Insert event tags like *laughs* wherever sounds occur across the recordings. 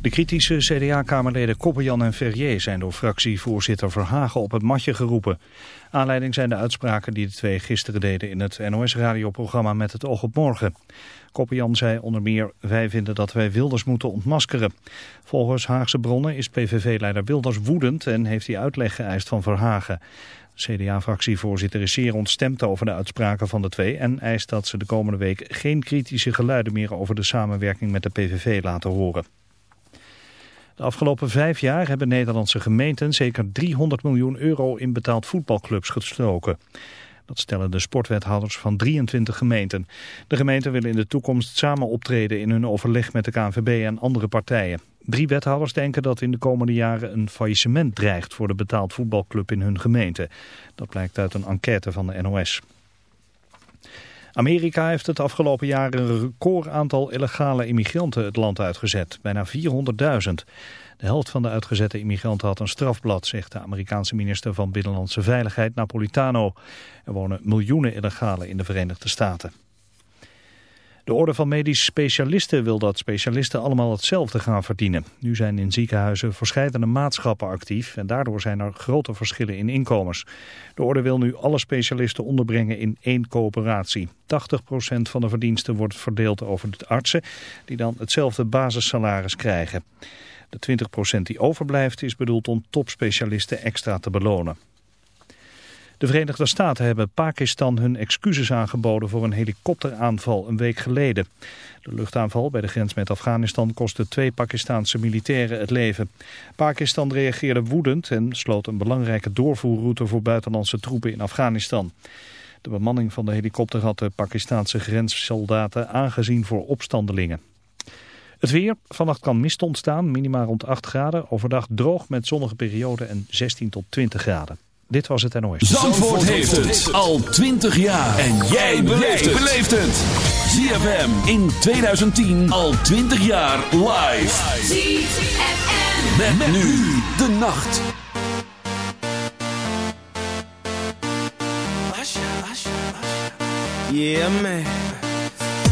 De kritische CDA-kamerleden Koppenjan en Verrier zijn door fractievoorzitter Verhagen op het matje geroepen. Aanleiding zijn de uitspraken die de twee gisteren deden in het NOS-radioprogramma Met het oog op morgen. Koppenjan zei onder meer, wij vinden dat wij Wilders moeten ontmaskeren. Volgens Haagse bronnen is PVV-leider Wilders woedend en heeft hij uitleg geëist van Verhagen. CDA-fractievoorzitter is zeer ontstemd over de uitspraken van de twee en eist dat ze de komende week geen kritische geluiden meer over de samenwerking met de PVV laten horen. De afgelopen vijf jaar hebben Nederlandse gemeenten zeker 300 miljoen euro in betaald voetbalclubs gestoken. Dat stellen de sportwethouders van 23 gemeenten. De gemeenten willen in de toekomst samen optreden in hun overleg met de KNVB en andere partijen. Drie wethouders denken dat in de komende jaren een faillissement dreigt voor de betaald voetbalclub in hun gemeente. Dat blijkt uit een enquête van de NOS. Amerika heeft het afgelopen jaar een record aantal illegale immigranten het land uitgezet. Bijna 400.000. De helft van de uitgezette immigranten had een strafblad, zegt de Amerikaanse minister van Binnenlandse Veiligheid Napolitano. Er wonen miljoenen illegalen in de Verenigde Staten. De Orde van Medisch Specialisten wil dat specialisten allemaal hetzelfde gaan verdienen. Nu zijn in ziekenhuizen verschillende maatschappen actief en daardoor zijn er grote verschillen in inkomens. De Orde wil nu alle specialisten onderbrengen in één coöperatie. 80% van de verdiensten wordt verdeeld over de artsen die dan hetzelfde basissalaris krijgen. De 20% die overblijft is bedoeld om topspecialisten extra te belonen. De Verenigde Staten hebben Pakistan hun excuses aangeboden voor een helikopteraanval een week geleden. De luchtaanval bij de grens met Afghanistan kostte twee Pakistanse militairen het leven. Pakistan reageerde woedend en sloot een belangrijke doorvoerroute voor buitenlandse troepen in Afghanistan. De bemanning van de helikopter had de Pakistanse grenssoldaten aangezien voor opstandelingen. Het weer. Vannacht kan mist ontstaan, minimaal rond 8 graden. Overdag droog met zonnige perioden en 16 tot 20 graden. Dit was het NOS. Zandvoort heeft het al 20 jaar. En jij beleeft het. ZFM in 2010 al 20 jaar live. ZFM. Met, nu de nacht. Yeah, man.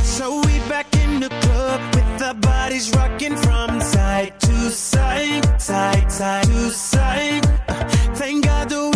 So we back in the club with our bodies rocking from side to side, side, side to side. Uh, Thank God the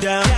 down,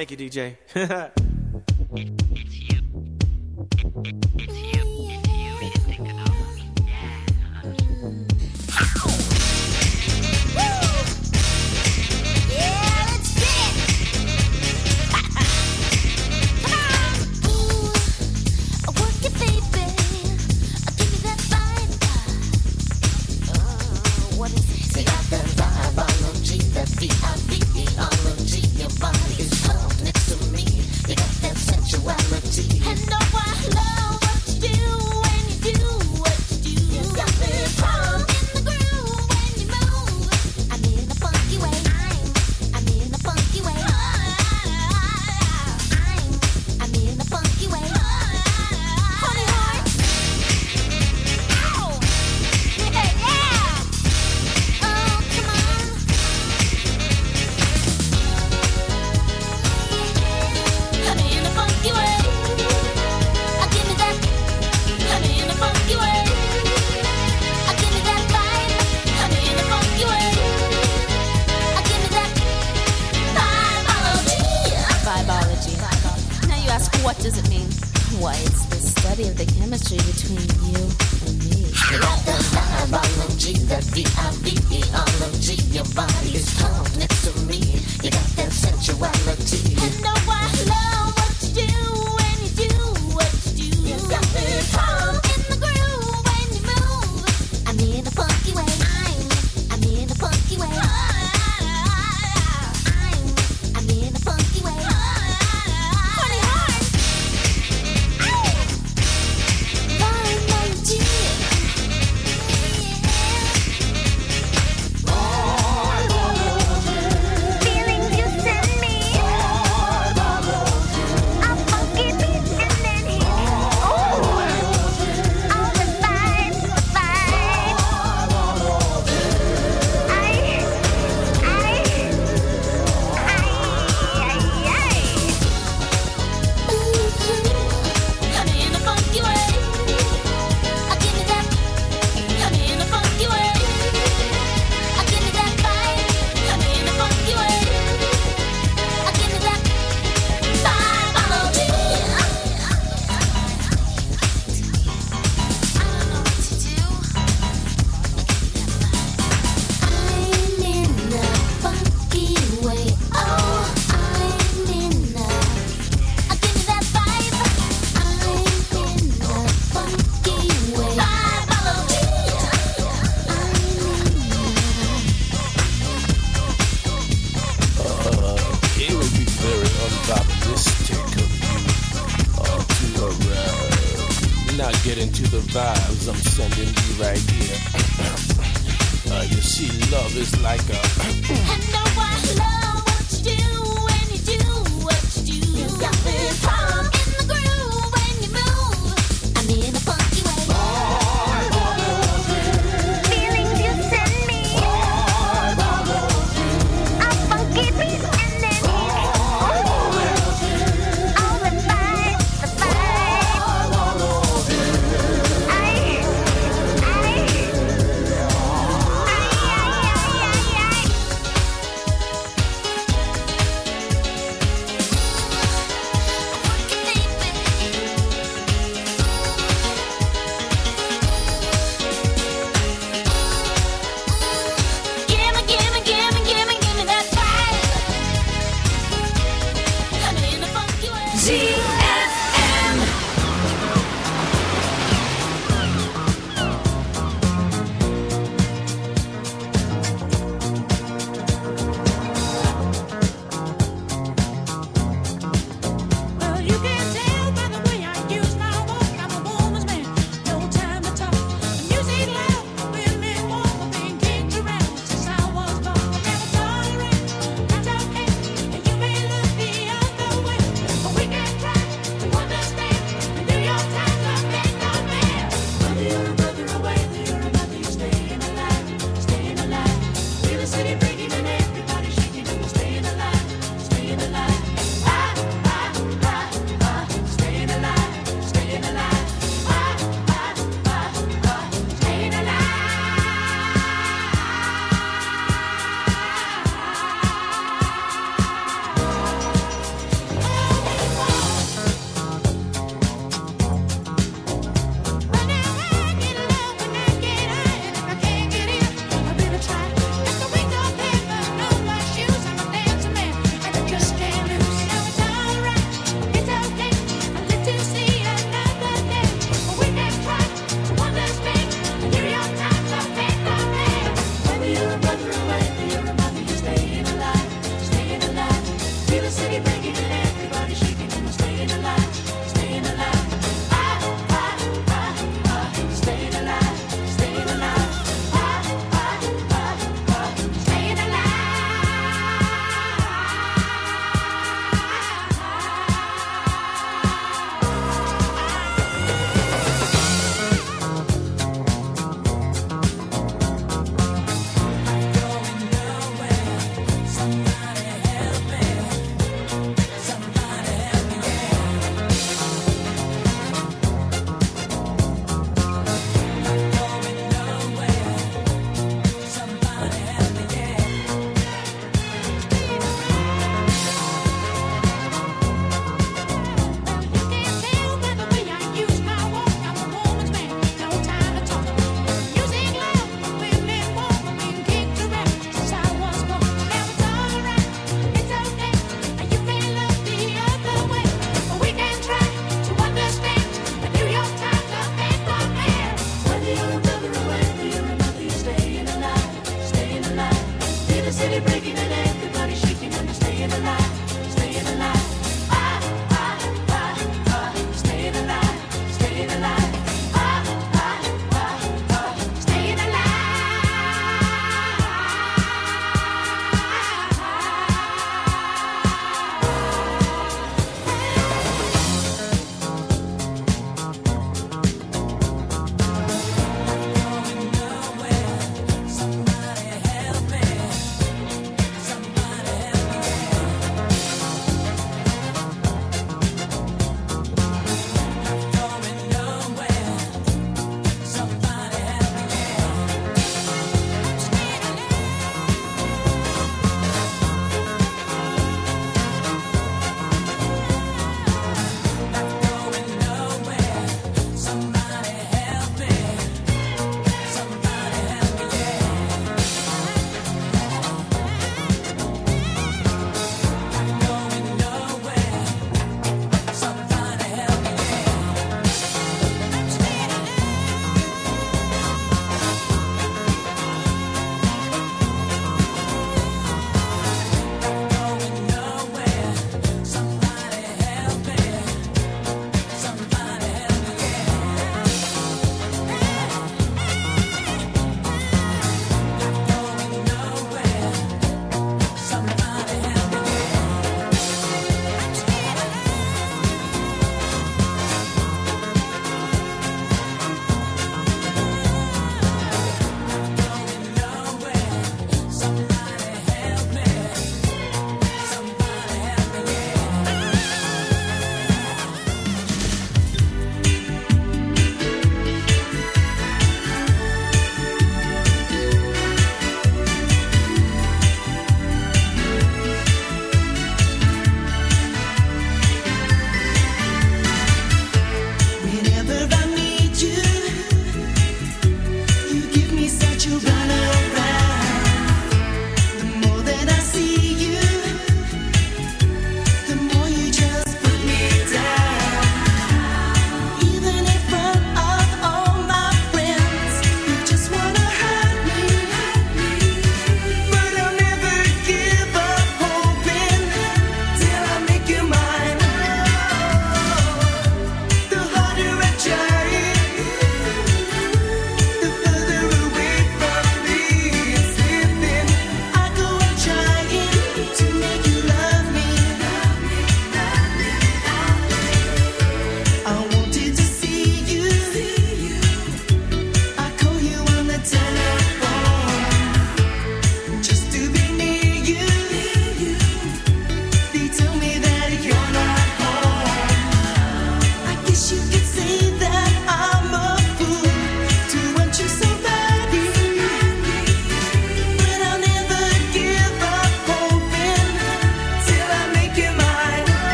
Thank you, DJ. *laughs*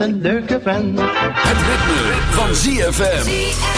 Een leuke vent. Het ritme van ZFM.